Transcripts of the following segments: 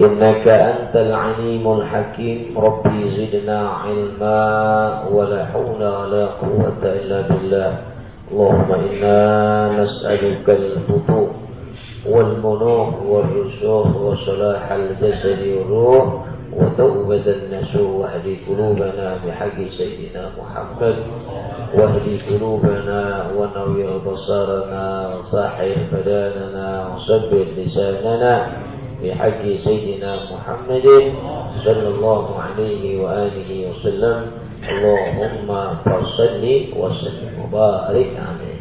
إنك أنت العليم الحكيم. ربي زدنا علما ولا حول ولا قوة إلا بالله. اللهم إنا نسألك الفتوح والمنوح والرسوخ وصلاح الجسد والروح وتوبة النسوح واهد قلوبنا بحق سيدنا محمد واهد قلوبنا ونوّر بصارنا وصاحب بداننا وصبر لساننا. بحق سيدنا محمد صلى الله عليه وآله وسلم اللهم فصل وسلم وبارك عليه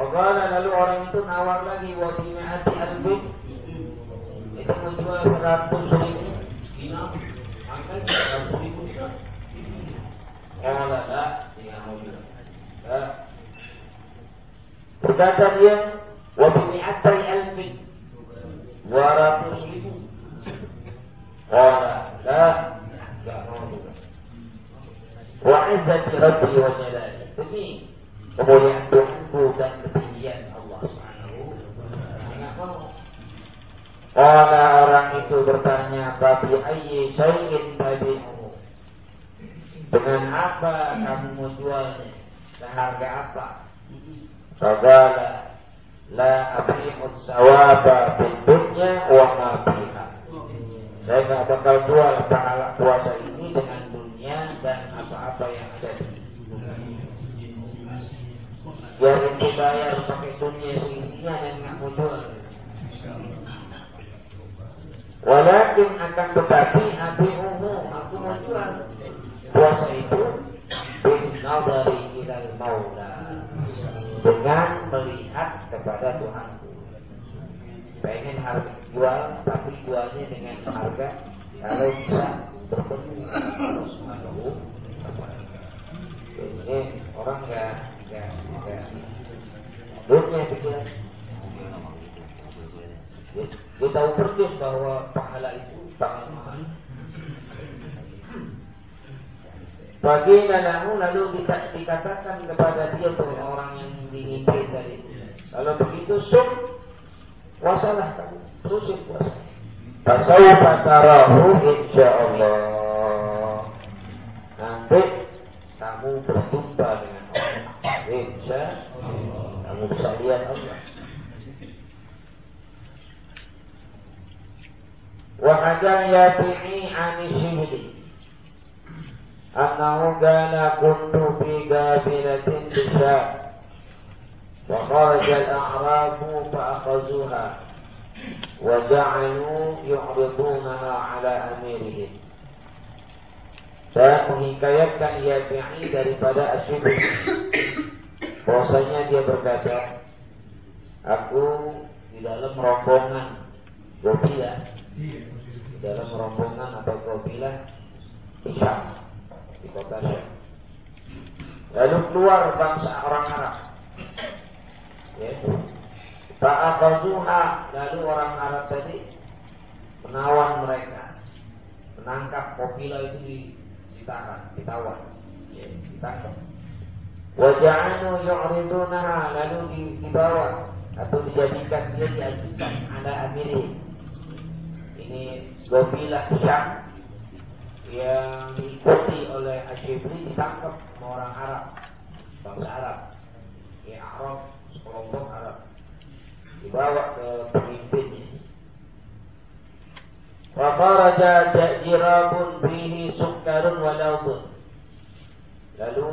Wakala lalu orang itu nawar lagi wa bi'ati albin itu menjual seratus ribu dinar maka seratus ribu dinar Kala la dia mau bilang Berkata dia wa bi'ati albin dua ratus ribu Wa izzati rabbi wa jalali Demi kemuliaan Tuhanku dan ketinggian Allah orang itu bertanya, "Tapi ayyi syai'in tabi'u?" Dengan apa kamu mau jualnya? Seharga apa? Fagala la abi'u sawaba fid dunya wa ma fiha. Saya nggak bakal jual pahala puasa ini dengan dunia dan apa-apa yang ada di Biar itu bayar pakai dunia seisinya dan nggak mau jual. Walakin akan tetapi api umum aku mau jual puasa itu bin dari ilal maula dengan melihat kepada Tuhanku. Pengen harga jual tapi jualnya dengan harga kalau bisa bertemu Ini orang nggak nggak nggak dunia pikiran. Dia, dia tahu persis bahwa pahala itu sangat mahal. Bagi lalu dikatakan kepada dia tuh orang yang dimimpi tadi begitu sum wasalah kamu. Susun puasa. Fasawfa tarahu insyaallah. Nanti kamu berjumpa dengan Allah. Insya Allah Kamu bisa lihat Allah. Wa ajan yatini anishihdi Annahu gana kuntu fi gabilatin bisa وخرج الأعراب فأخذوها وجعلوا يعرضونها على أميرهم saya menghikayatkan Yafi'i daripada Asyibri bahwasanya dia berkata aku di dalam rombongan Gobilah di dalam rombongan atau Gobilah di Syam di kota Syam lalu keluar bangsa orang Arab yaitu Fa'akazuha lalu orang Arab tadi menawan mereka. Menangkap Gobilah itu di ditahan, ditawan, ya, ditangkap. Waja'anu yu'ridunaha lalu dibawa. Atau dijadikan dia diajukan ada amiri. Ini Gobilah Syam yang diikuti oleh Asyibri ditangkap orang Arab, bangsa Arab, ya Arab, sekelompok Arab, dibawa ke pemimpinnya. Wa kharaja jirabun bihi sukkarun wa. Lalu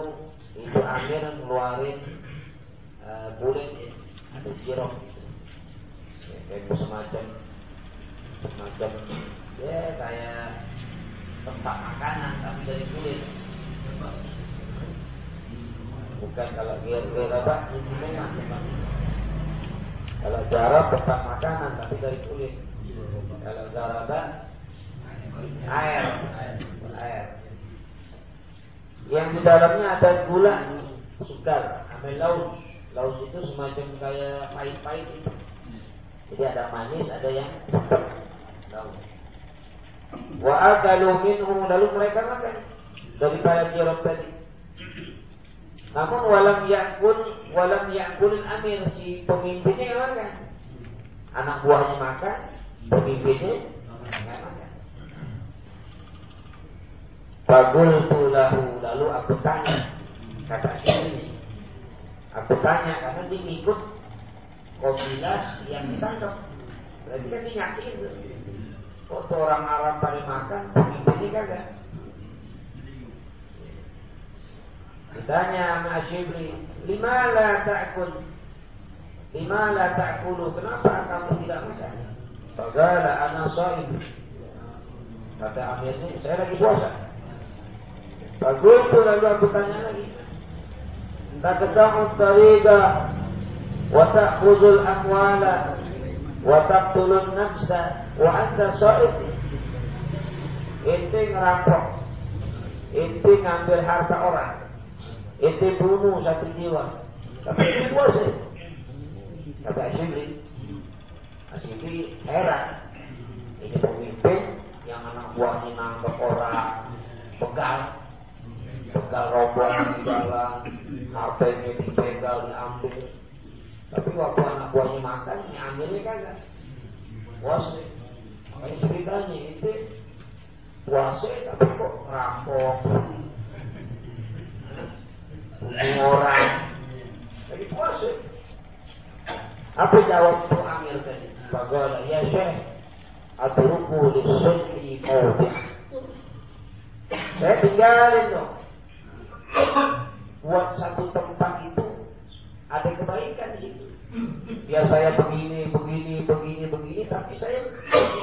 itu Amir ngeluarin uh, ada jirab gitu. Ya, kayak semacam semacam ya kayak tempat makanan tapi dari kulit. Bukan kalau gear-gear apa, ini memang. Kalau jarak bukan makanan, tapi dari kulit. Kalau daraba, air. Air. Yang di dalamnya ada gula, sukar, ambil laut. Laut itu semacam kayak pahit-pahit itu. Jadi ada manis, ada yang. Laut. Wa akalu minhu lalu mereka makan daripada jeruk tadi. Namun walam yakul walam yakul amir si pemimpinnya yang makan. Anak buahnya makan, pemimpinnya enggak makan. Fagultu lahu lalu aku tanya kata ini. Aku tanya karena dia ikut kobilas yang ditangkap. Berarti kan dia nyaksiin. Kok orang Arab pada makan, pemimpinnya kagak. Ditanya sama Shibli, lima la ta'kul? Lima la ta'kulu? Kenapa kamu tidak makan? Fagala ana sa'ib. Kata akhirnya, saya lagi puasa. Fakultu lalu aku tanya lagi. Taqta'u tariqa wa ta'khudul amwala wa taqtulun nafsa wa anta sha'id. Ente ngerampok. Ente ngambil harta orang. Ente bunuh satu jiwa. Tapi itu puasa. Kata Asyibri. Asyibri heran. Ini pemimpin yang anak buahnya nangkep orang, pegang, begal rombongan di jalan, HP-nya diambil. Tapi waktu anak buahnya makan, ambilnya kagak. Puasa. Makanya ceritanya itu puasa tapi kok rampok. Orang. Jadi puasa. Apa jawab tuh Amir tadi? Bagaimana? Ya Syekh, aturuku li sunni mawdi'. Saya tinggalin dong buat satu tempat itu ada kebaikan di situ. Biar saya begini, begini, begini, begini, tapi saya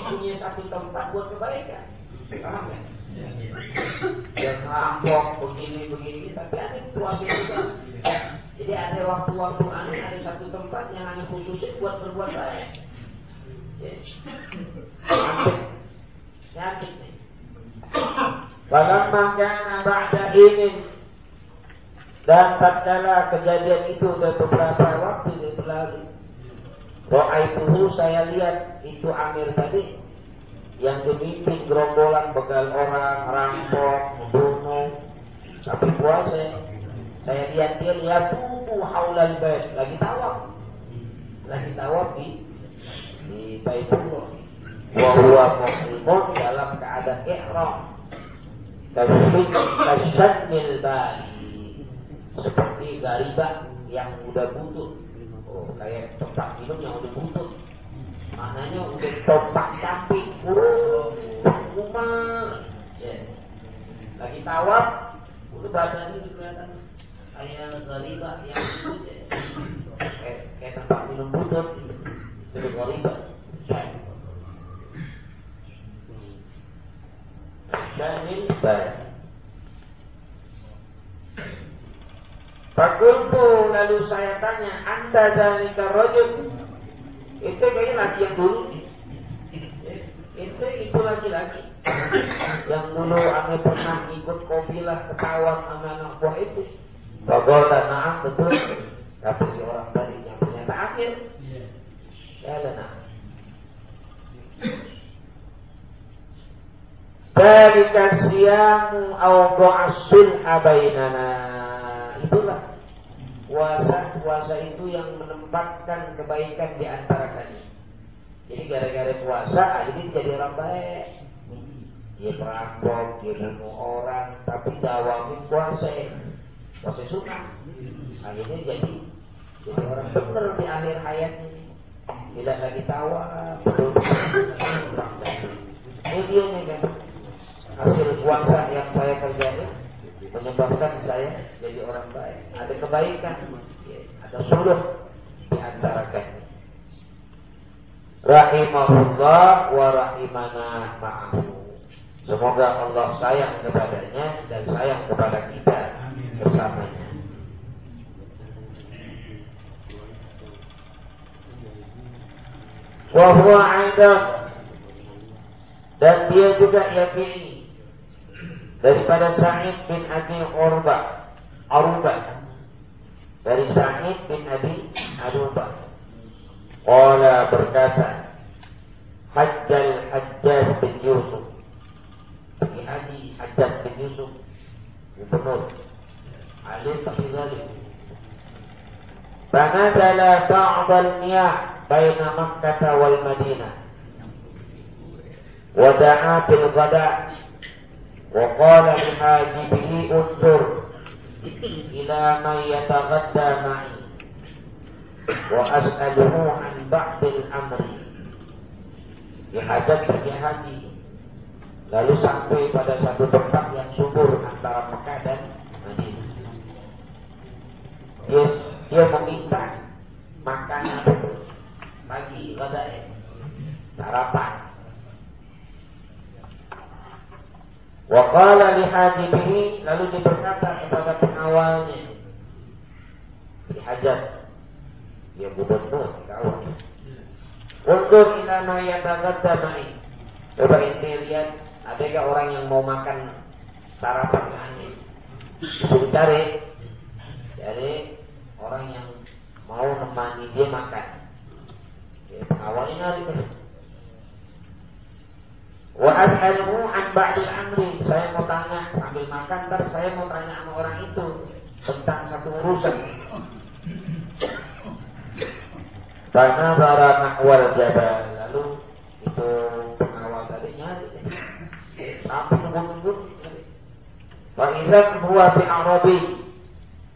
punya satu tempat buat kebaikan. Paham ya? Biar rampok begini, begini, tapi ada situasi juga. Jadi ada waktu-waktu aneh, ada satu tempat yang hanya khususnya buat berbuat baik. Ya. Sakit. nih. Falamma kana ba'da ini dan tatkala kejadian itu sudah beberapa waktu yang berlalu. Ro'aituhu saya lihat itu Amir tadi yang memimpin gerombolan begal orang, rampok, tapi puasa. Saya lihat dia lihat tubuh haulal bait lagi tawaf, lagi tawaf di di Baitullah. Wa huwa muslimun dalam keadaan ihram. Kasyadnil bali seperti gariba yang udah butut. Oh, kayak tempat minum yang udah butut. Maknanya udah topak camping, kurung, rumah. Ya. Lagi tawaf, udah badannya udah kelihatan kayak gariba yang. Ya. Kayak, kayak tempat minum butut. Itu gariba. Syahil baik. Fakultu lalu saya tanya, anda dari rojul itu kayaknya laki yang dulu. Itu itu laki-laki yang dulu ane pernah ikut kopilah ketahuan sama anak buah itu. Bagol dan naam betul. Tapi si orang tadi yang ternyata akhir. Ya ada nah. Dari kasiamu au do'asul abainana itulah puasa-puasa itu yang menempatkan kebaikan di antara kalian. Jadi gara-gara puasa akhirnya jadi orang baik. Dia perampok, dia bunuh orang, tapi dawamin puasa puasa sunnah. Akhirnya jadi jadi orang benar di akhir hayatnya. Tidak lagi tawa, belum Ini dia nih kan hasil puasa yang saya kerjain menyebabkan saya jadi orang baik. Ada kebaikan, ada suluh di antara kami. Rahimahullah wa rahimana ma'ahu. Semoga Allah sayang kepadanya dan sayang kepada kita bersamanya. Wa dan dia juga yakini daripada Sa'id bin Abi Urba Aruba. Dari Sa'id bin Abi Aruba. Qala berkata Hajjal Hajjal bin Yusuf Yusuf Gubernur Alim tapi zalim فنزل بعض المياه بين مكة والمدينة؟ ودعا بالغداء وقال لحاجبه انظر إلى من يتغدى معي. وأسأله عن بعض الأمر. pergi haji lalu sampai pada satu tempat yang subur antara Mekah dan Madinah. Dia, dia meminta makanan pagi pada sarapan. Wakala lihadibihi lalu berkata kepada pengawalnya dihajat dia gubernur kawal untuk ilama yang tagatta mai coba ente lihat adakah orang yang mau makan sarapan kami disuruh cari cari orang yang mau nemani dia makan ya, pengawalnya nyari terus Wa as'aluhu an amri. Saya mau tanya sambil makan, ntar saya mau tanya sama orang itu tentang satu urusan. Karena bara nakwal jabal. Fa'idhan huwa fi Arabi.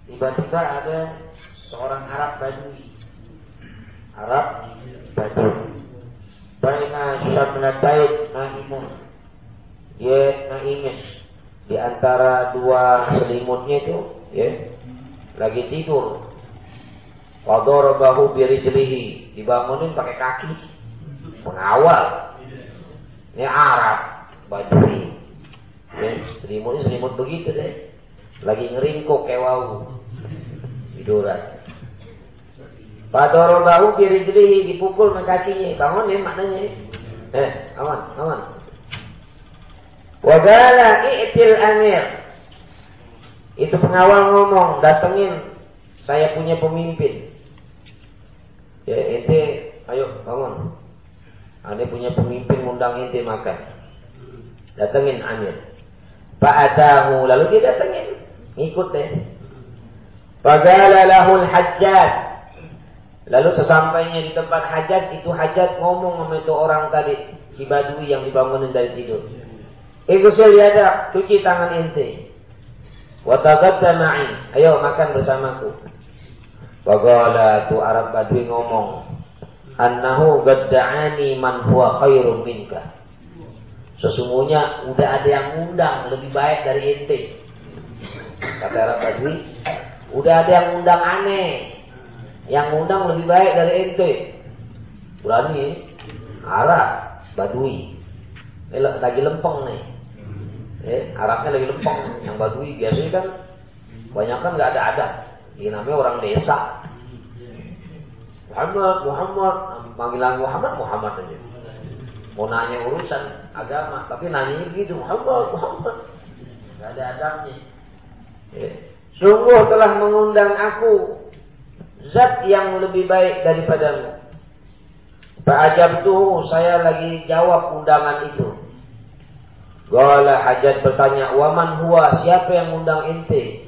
Tiba-tiba ada seorang Arab Badui. Arab Badui. Baina syamlatain naimun. Dia naimin. Di antara dua selimutnya itu, ya, lagi tidur. Wadarabahu birijlihi. Dibangunin pakai kaki. Pengawal. Ini Arab. Badui. Ya, selimutnya selimut begitu deh. Lagi ngeringkuk kayak wau. Tiduran. Fadorobahu birijlihi dipukul dengan. Bangun ya maknanya. Eh, aman, aman. Wagala i'til amir. Itu pengawal ngomong, datengin saya punya pemimpin. Ya, ente ayo bangun. Ane punya pemimpin undang ente makan. Datengin amir. Fa'atahu lalu dia datengin, ngikut deh. Fagala lahul hajjat Lalu sesampainya di tempat hajat, itu hajat ngomong sama itu orang tadi, si badui yang dibangunin dari tidur. Igusul yada, cuci tangan ente. Watagadda ma'i, ayo makan bersamaku. Wagala tu Arab badui ngomong, annahu gadda'ani man huwa khairum minka. Sesungguhnya udah ada yang undang lebih baik dari ente. Kata Arab badui, udah ada yang undang aneh, yang undang lebih baik dari ente. Berani Arab, Badui. Ini lagi lempeng nih. Eh, Arabnya lagi lempeng. Yang Badui biasanya kan banyak kan nggak ada adat. Ini namanya orang desa. Muhammad, Muhammad, panggilan Muhammad, Muhammad aja. Mau nanya urusan agama, tapi nanya gitu, Muhammad, Muhammad. Gak ada adabnya. Eh, sungguh telah mengundang aku zat yang lebih baik daripadamu. Fa'ajab tuh saya lagi jawab undangan itu. Gala hajat bertanya, waman huwa, siapa yang undang ente?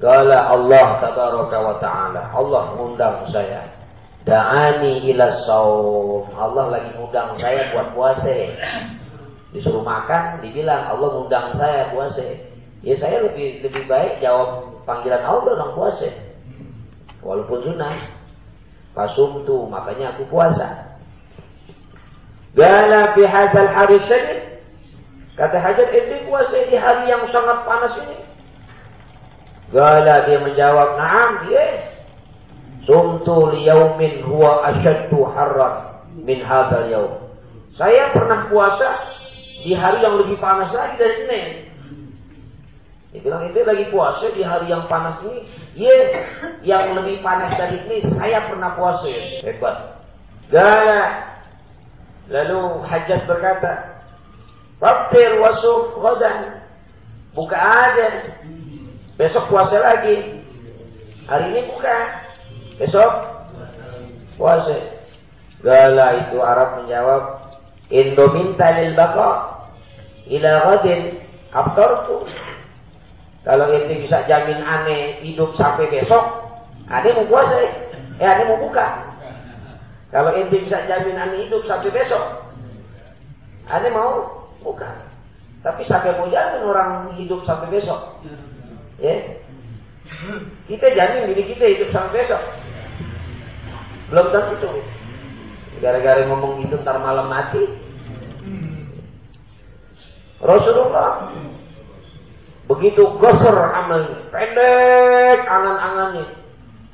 Gala Allah tabaraka wa ta'ala. Allah undang saya. Da'ani ila saum. Allah lagi undang saya buat puasa. Disuruh makan, dibilang Allah undang saya puasa. Ya saya lebih lebih baik jawab panggilan Allah orang puasa. Walaupun sunnah. Fasumtu, makanya aku puasa. Gala fi hadzal hari syadid. Kata hajat, ini puasa di hari yang sangat panas ini. Gala dia menjawab, "Na'am, yes." Sumtu liyaumin huwa asyaddu harran min hadzal yaum. Saya pernah puasa di hari yang lebih panas lagi dari ini. Dia bilang itu lagi puasa di hari yang panas ini. Yes, yang lebih panas dari ini saya pernah puasa. Hebat. Gala. Lalu Hajat berkata, Rabbir wasuf ghadan. Buka aja. Besok puasa lagi. Hari ini buka. Besok puasa. Gala itu Arab menjawab, Indominta lil baqa ila ghadin aftartu. Kalau ente bisa jamin aneh hidup sampai besok, aneh mau puasa, eh aneh mau buka. Kalau ente bisa jamin aneh hidup sampai besok, aneh mau buka. Tapi sampai mau jamin orang hidup sampai besok. Ya. Kita jamin diri kita hidup sampai besok. Belum tentu. Gara-gara ngomong itu ntar malam mati. Rasulullah begitu gosor amal pendek angan-angannya.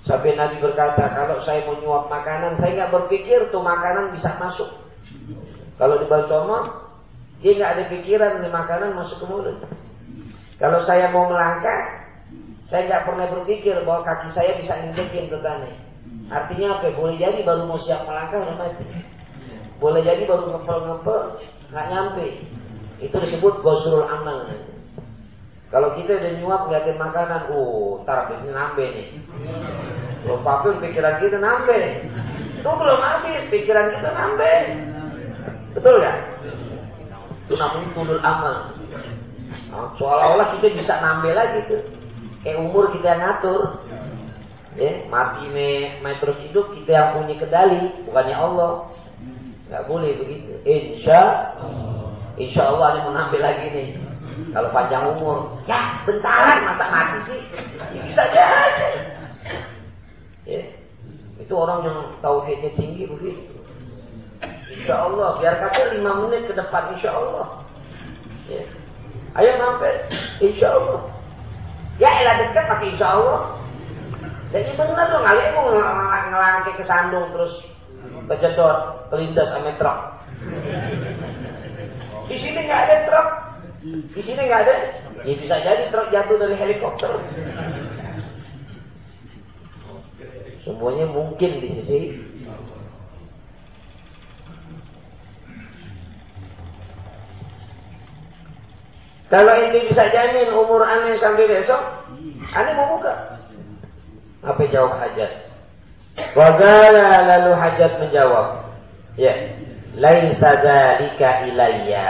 Sampai Nabi berkata, kalau saya mau nyuap makanan, saya nggak berpikir tuh makanan bisa masuk. Kalau di Balcoma, dia nggak ada pikiran nih makanan masuk ke mulut. Kalau saya mau melangkah, saya nggak pernah berpikir bahwa kaki saya bisa nginjekin ke tanah. Artinya apa? Boleh jadi baru mau siap melangkah udah mati. Boleh jadi baru ngepel-ngepel nggak nyampe. Itu disebut gosrul amal. Kalau kita udah nyuap ngeliatin makanan, uh, ntar habisnya nambah nih. Belum papil pikiran kita nambah. Itu belum habis, pikiran kita nambah. Betul kan? Itu namanya tulul amal. Nah, seolah-olah kita bisa nambah lagi tuh. Kayak umur kita ngatur. Ya, mati me, me terus hidup kita yang punya kendali, bukannya Allah. Gak boleh begitu. Insya Insya Allah ini mau lagi nih. Kalau panjang umur, ya bentaran masa mati sih? Ya, bisa aja. Ya. Itu orang yang tauhidnya tinggi begitu. Insya Allah, biar kata lima menit ke depan Insya Allah. Ya. Ayo sampai Insya Allah. Ya elah dekat pakai Insya Allah. Jadi benar dong, kalian mau ngelangke ke sandung terus kejedot, kelindas sama truk. Di sini nggak ada truk, di sini nggak ada. Ya bisa jadi truk jatuh dari helikopter. Semuanya mungkin di sisi Kalau ini bisa jamin umur aneh sampai besok, aneh mau buka. Apa jawab hajat? Wagala lalu hajat menjawab, ya, laisa dzalika ilayya.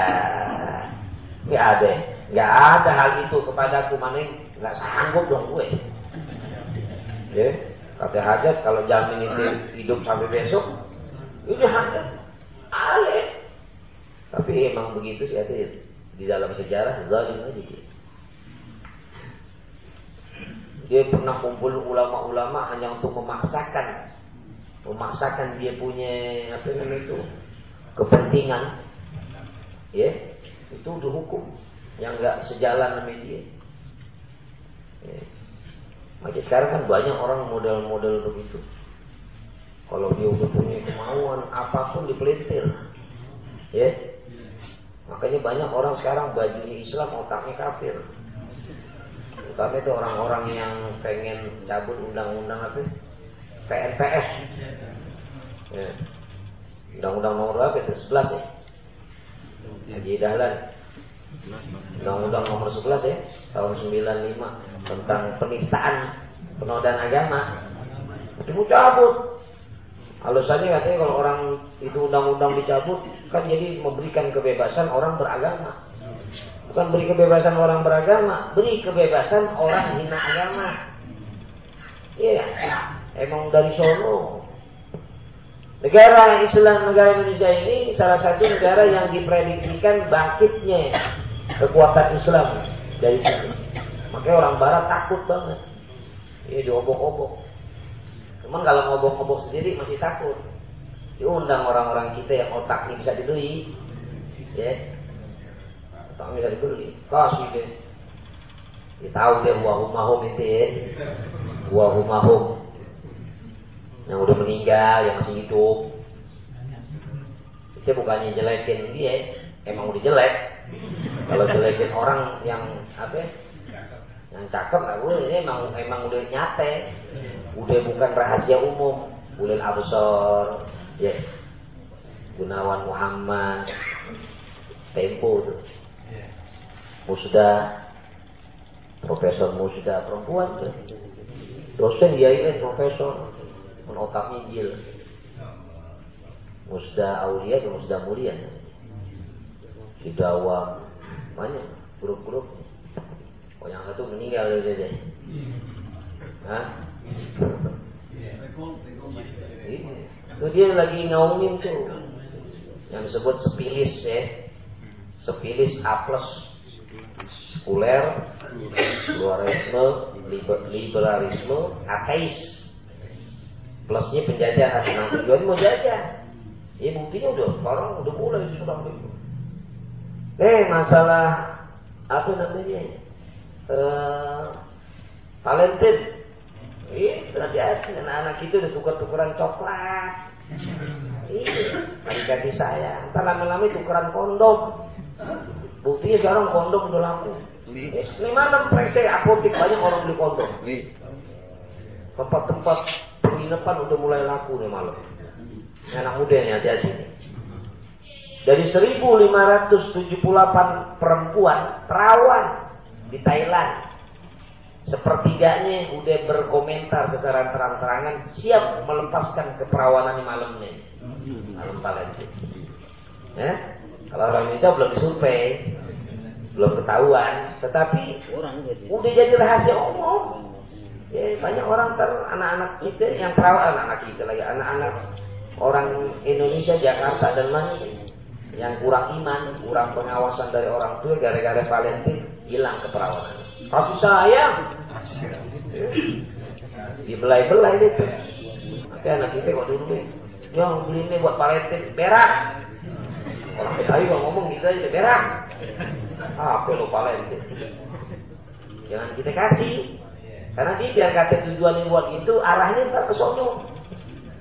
Enggak ada, enggak ada hal itu kepadaku mana enggak sanggup dong gue. Ya, kata hajat kalau jamin itu hidup sampai besok, ini hajat. Ale. Tapi emang begitu sih ada di dalam sejarah zalim aja. Dia pernah kumpul ulama-ulama hanya untuk memaksakan memaksakan dia punya apa namanya itu kepentingan. Ya itu udah hukum yang enggak sejalan sama dia. Ya. Makanya sekarang kan banyak orang model-model begitu. Kalau dia udah punya kemauan apa pun dipelintir. Ya. Makanya banyak orang sekarang bajunya Islam otaknya kafir. Terutama itu orang-orang yang pengen cabut undang-undang apa? PNPS. Ya. Undang-undang nomor berapa itu? 11 ya? Haji Dahlan. Undang-undang nomor 11 ya, tahun 95 tentang penistaan penodaan agama. Mau cabut. Alasannya katanya kalau orang itu undang-undang dicabut kan jadi memberikan kebebasan orang beragama. Bukan beri kebebasan orang beragama, beri kebebasan orang hina agama. Iya, emang dari sono. Negara Islam, negara Indonesia ini salah satu negara yang diprediksikan bangkitnya kekuatan Islam dari situ. Makanya orang Barat takut banget. Iya diobok-obok. Cuman kalau ngobok-ngobok sendiri masih takut. Diundang orang-orang kita yang otaknya bisa dibeli. Ya. Otaknya bisa dibeli. Kasih deh. Tahu deh wahumahum itu ya. Wahumahum. Yang udah meninggal, yang masih hidup. Kita bukannya jelekin dia, emang udah jelek. Kalau jelekin orang yang apa ya, yang cakep nggak boleh ini emang emang udah nyate udah bukan rahasia umum ulil absor ya Gunawan Muhammad Tempo tuh Musda Profesor Musda perempuan tuh. Dosen IAIN profesor menotaknya Injil. Musda Aulia atau Musda Mulia. Di Dawam banyak grup-grup. Oh yang satu meninggal deh deh. Hah? Itu dia lagi ngaungin tuh. Yang disebut sepilis ya. Sepilis A plus. Sekuler, pluralisme, liberalisme, ateis. Plusnya penjajahan. Nah tujuan mau jajah. Ya buktinya udah orang udah mulai sudah begitu. Eh masalah apa namanya? Eh Valentine. Iya, berarti anak-anak itu udah tuker-tukeran coklat. Iya, lagi kasih sayang. Entar lama-lama tukeran kondom. Buktinya sekarang kondom udah laku. Ini mana prese apotek banyak orang beli kondom. Tempat-tempat penginapan udah mulai laku nih malam. Anak muda yang hati-hati nih. Dari 1578 perempuan perawan di Thailand sepertiganya udah berkomentar secara terang-terangan siap melepaskan keperawanan malam ini malam Valentine ya kalau orang Indonesia belum disurvei belum ketahuan tetapi udah jadi rahasia umum ya, banyak orang ter anak-anak kita yang perawan anak-anak kita lagi anak-anak orang Indonesia Jakarta dan mana yang kurang iman kurang pengawasan dari orang tua gara-gara Valentine hilang keperawanan Kasih sayang. Dibelai-belai itu. Oke anak kita kok dulu nih. Yang beli ini buat paletin. Berak. Orang PKI kalau ngomong gitu aja. Berak. Apa lo paletin. Jangan kita kasih. Karena dia biar kata tujuan yang buat itu arahnya ntar ke sono.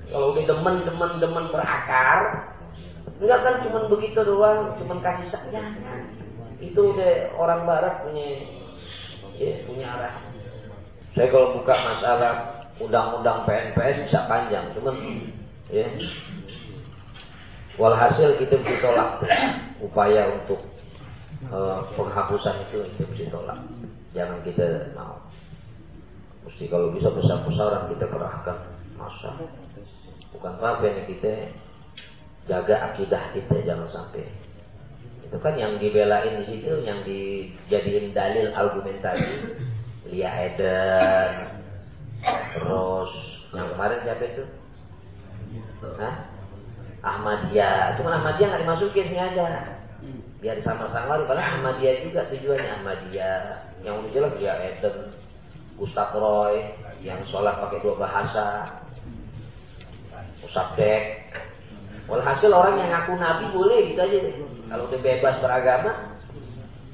Kalau udah demen-demen-demen berakar, enggak kan cuma begitu doang, cuma kasih sayang. Itu udah orang barat punya ya, punya arah. Saya kalau buka masalah undang-undang PNPS bisa panjang, cuman ya. Walhasil kita mesti tolak upaya untuk uh, penghapusan itu kita mesti tolak. Jangan kita mau. Mesti kalau bisa besar-besaran kita kerahkan masa. Bukan apa yang kita jaga akidah kita jangan sampai itu kan yang dibelain di situ, yang dijadiin dalil argumentasi. Lia Eden, terus yang kemarin siapa itu? Hah? Ahmadiyah. Cuma Ahmadiyah nggak dimasukin aja. Biar sama-sama, padahal Ahmadiyah juga tujuannya Ahmadiyah. Yang udah jelas Lia Eden, Ustaz Roy, yang sholat pakai dua bahasa, Ustaz Dek. Walhasil orang yang ngaku Nabi boleh gitu aja deh. Kalau dia bebas beragama,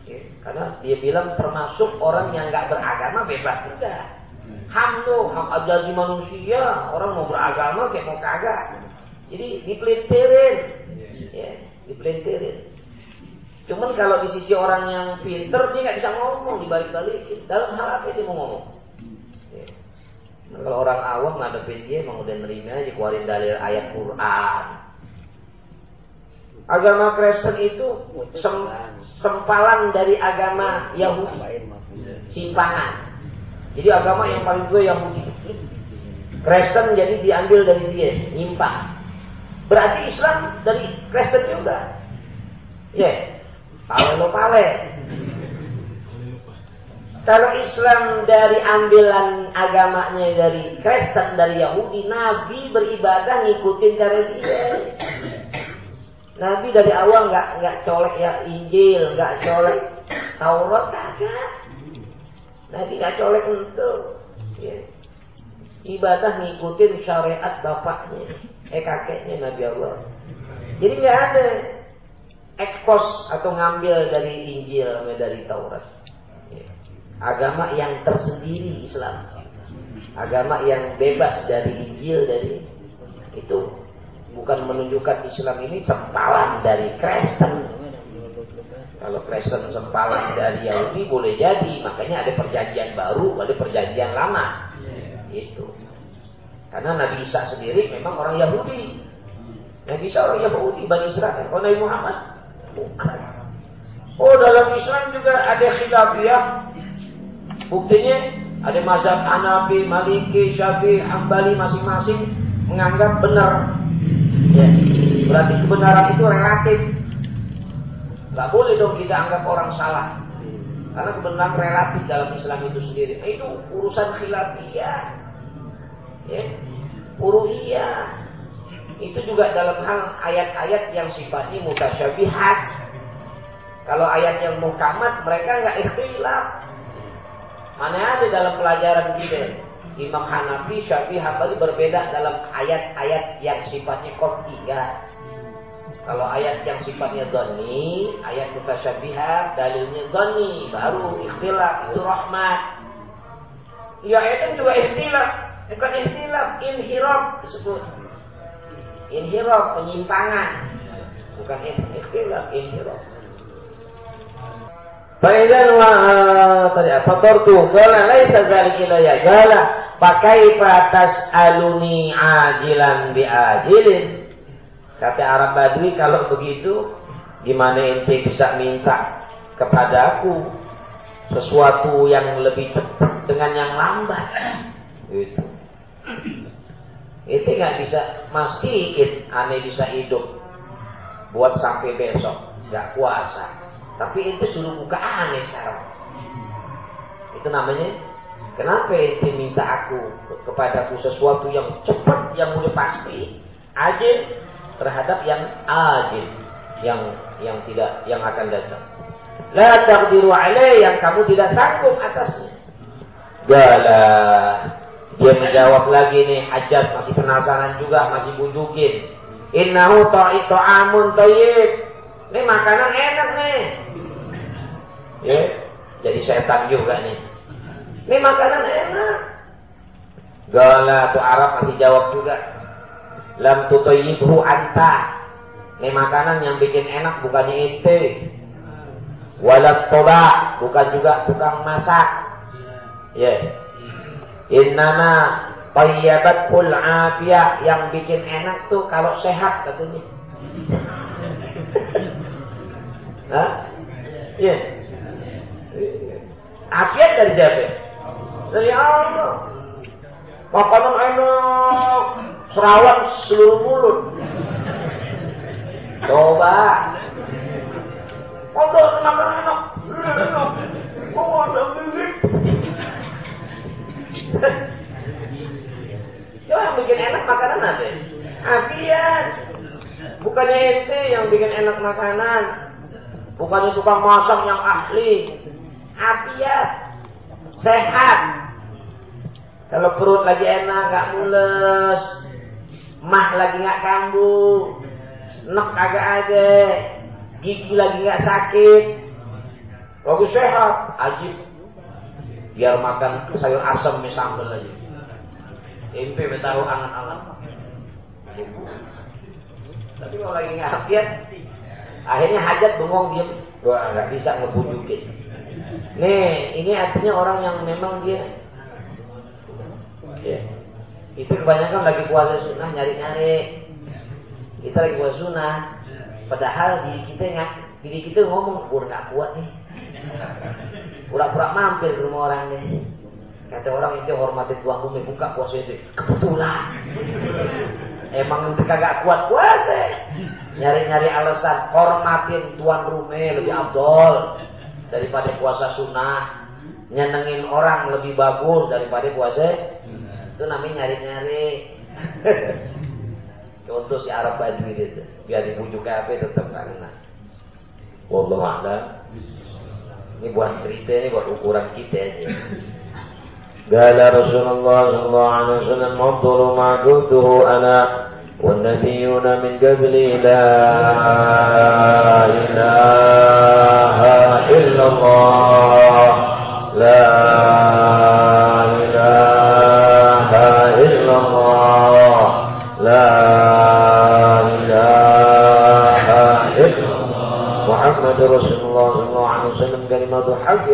ya, karena dia bilang termasuk orang yang nggak beragama bebas juga. Ham tuh, hak ajazi manusia, orang mau beragama kayak mau kagak. Jadi dipelintirin, ya, dipelintirin. Cuman kalau di sisi orang yang pinter dia nggak bisa ngomong dibalik-balikin. Dalam hal apa dia mau ngomong? Ya. Nah, kalau orang awam ngadepin dia emang udah nerima aja keluarin dalil ayat Quran Agama Kristen itu sem sempalan dari agama Yahudi. Simpangan. Jadi agama yang paling tua Yahudi. Kristen jadi diambil dari dia, nyimpang. Berarti Islam dari Kristen juga. Ya, yeah. pale lo pale. Kalau Islam dari ambilan agamanya dari Kristen, dari Yahudi, Nabi beribadah ngikutin cara dia. Nabi dari awal nggak nggak colek ya Injil, nggak colek Taurat kagak. Nabi nggak colek untuk ya. ibadah ngikutin syariat bapaknya, eh kakeknya Nabi Allah. Jadi nggak ada ekspos atau ngambil dari Injil atau dari Taurat. Ya. Agama yang tersendiri Islam. Agama yang bebas dari Injil dari itu bukan menunjukkan Islam ini sempalan dari Kristen. Kalau Kristen sempalan dari Yahudi boleh jadi, makanya ada perjanjian baru, ada perjanjian lama. Itu. Karena Nabi Isa sendiri memang orang Yahudi. Nabi Isa orang Yahudi, Bani Israel. Kalau Nabi Muhammad, bukan. Oh dalam Islam juga ada khilafiyah. Buktinya ada mazhab Hanafi, Maliki, Syafi'i, Hambali masing-masing menganggap benar. Ya. Berarti kebenaran itu relatif. Gak boleh dong kita anggap orang salah. Karena kebenaran relatif dalam Islam itu sendiri. Nah, itu urusan khilafiyah. Ya. Uruhiyah. Itu juga dalam hal ayat-ayat yang sifatnya mutasyabihat. Kalau ayat yang muhkamat mereka nggak ikhtilaf. Mana ada dalam pelajaran kita Imam Hanafi, Syafi'i, Hambali berbeda dalam ayat-ayat yang sifatnya kotiga. Kalau ayat yang sifatnya doni, ayat mutasyabihat, dalilnya doni, baru ikhtilaf, itu rahmat. Ya ayat juga ikhtilaf, bukan ikhtilaf, inhirab disebut. Inhirab, penyimpangan. Bukan ikhtilaf, inhirab. Faidan wa tadi apa tortu gala laisa dzalika ya gala pakai patas aluni ajilan bi ajilin kata Arab Badui kalau begitu gimana ente bisa minta kepadaku sesuatu yang lebih cepat dengan yang lambat itu itu nggak bisa mastiin aneh bisa hidup buat sampai besok nggak puasa tapi itu suruh buka aneh sekarang. Itu namanya kenapa ente minta aku kepadaku sesuatu yang cepat, yang mulai pasti, ajil terhadap yang ajil, yang yang tidak yang akan datang. La taqdiru alaih yang kamu tidak sanggup atasnya. Gala. Dia menjawab lagi nih, Hajat masih penasaran juga, masih bujukin. Innahu ta'amun tayyib. Ini makanan enak nih. Ya, jadi setan juga nih. Ini makanan enak. Gala tuh Arab masih jawab juga. Lam tutoyibhu anta. Ini makanan yang bikin enak bukannya itu. Walat toba bukan juga tukang masak. Ya. Yeah. Innama tayyabat kul afiyah yang bikin enak tuh kalau sehat katanya. Hah? Iya. Afiat dari siapa? Dari Allah. Makanan enak, serawat seluruh mulut. Coba. Ngobrol makanan enak, enak. Mau ada musik. Coba yang bikin enak makanan ada. Afiat. Bukannya ente yang bikin enak makanan. Bukannya tukang masak yang ahli. Afiat. Sehat. Kalau perut lagi enak, gak mules. Mah lagi gak kambuh. Nek kagak ada. Gigi lagi gak sakit. Lagi sehat. Ajib. Biar makan sayur asam nih sambal aja. Tempe tahu angan-angan. Tapi kalau lagi nggak afiat, Akhirnya hajat bengong diam. Wah, nggak bisa ngebujukin. Nih, ini artinya orang yang memang dia ya. Itu kebanyakan lagi puasa sunnah nyari-nyari. Kita lagi puasa sunnah. Padahal diri kita nggak, diri kita ngomong, udah nggak kuat nih. Pura-pura mampir ke rumah orang nih. Kata orang itu hormati tuan rumah buka puasa itu. Kebetulan. Emang itu kagak kuat puasa. Nyari-nyari alasan. Hormatin tuan rumah lebih abdol. Daripada puasa sunnah. Nyenengin orang lebih bagus daripada puasa. Itu namanya nyari-nyari. Contoh si Arab Badui itu. Biar dibujuk ke apa tetap karena. Wallahu Ini buat cerita ini buat ukuran kita aja. قال رسول الله صلى الله عليه وسلم أفضل ما قلته أنا والنبيون من قبلي لا إله إلا الله لا محمد رسول الله صلى الله عليه وسلم كلمة حق.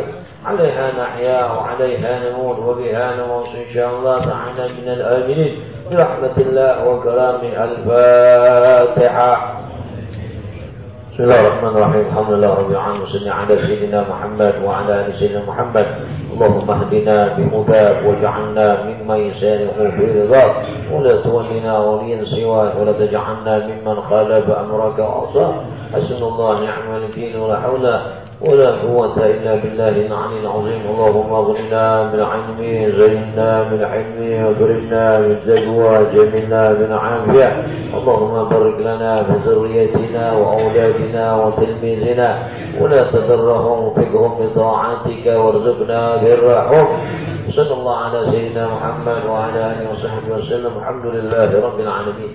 عليها نحيا وعليها نموت وبها نموت إن شاء الله تعالى من الآمنين برحمة الله وكرامه الفاتحة. بسم الله الرحمن الرحيم. الحمد لله رب العالمين. وصلى على سيدنا محمد وعلى آل سيدنا محمد. اللهم اهدنا بهداك واجعلنا ممن يسارع في رضاك. ولا تولنا وليا سواك. ولا تجعلنا ممن خالف أمرك وعصاك. حسن الله نعم الوكيل ولا حول ولا قوة إلا بالله العلي العظيم. اللهم اغننا بالعلم زينا بالحلم واكرمنا بالتقوى جملنا بالعافية. اللهم بارك لنا في ذريتنا وأولادنا وتلميذنا. ولا تضرهم فيهم بطاعتك وارزقنا برهم صلى الله على سيدنا محمد وعلى آله وصحبه وسلم. الحمد لله رب العالمين.